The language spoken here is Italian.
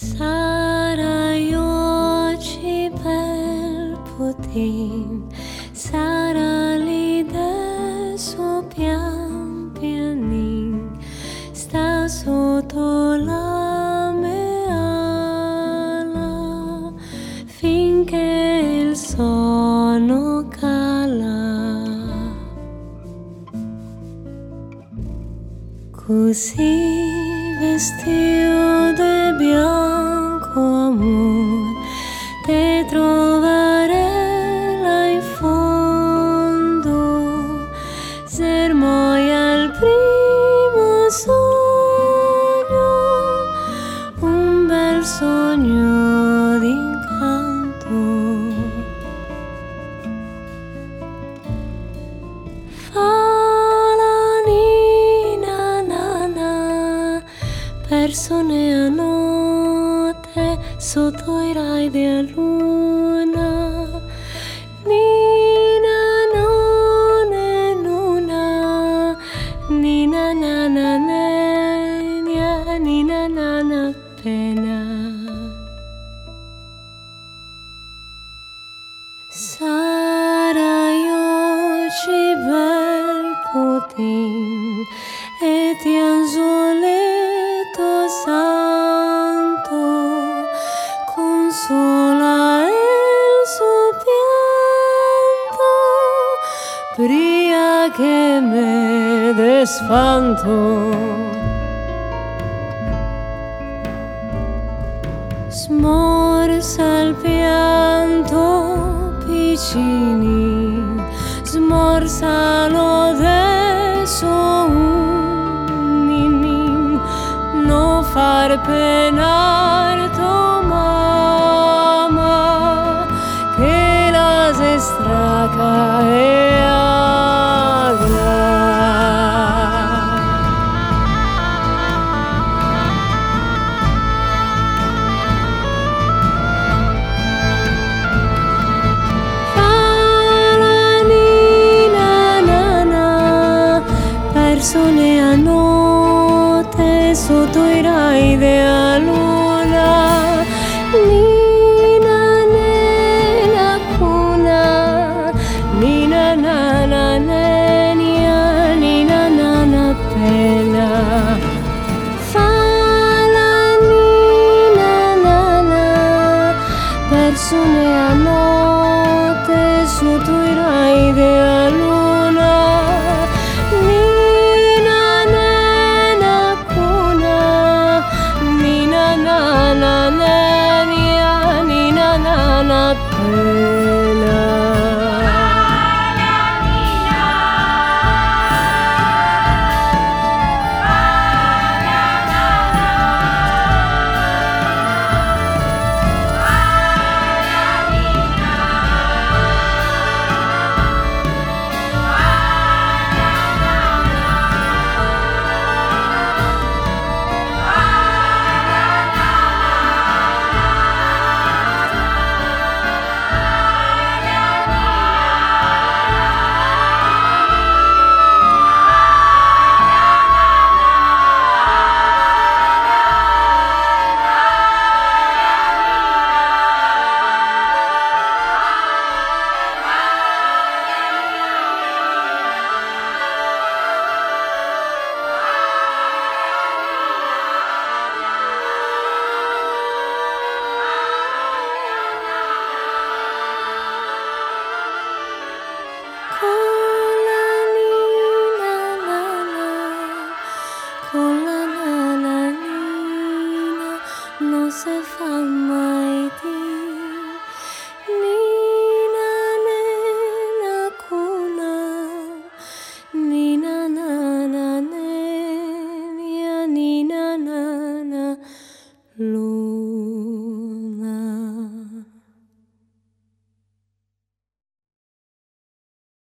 Sarai oggi bel putin, sarà lì adesso pian pianin, sta sotto la mia ala finché il sonno cala. Così vestito de bianco amor te troverei là in fondo. Sermoi al primo sogno un bel sogno persone a notte sotto i rai della luna nina non è nuna nina nana nenia nina nana pena Sarai oggi bel putin pria che me desfanto. Smorsa il pianto piccini, smorsalo adesso un ninnin, non far penar tua mamma, che la se straca persone not.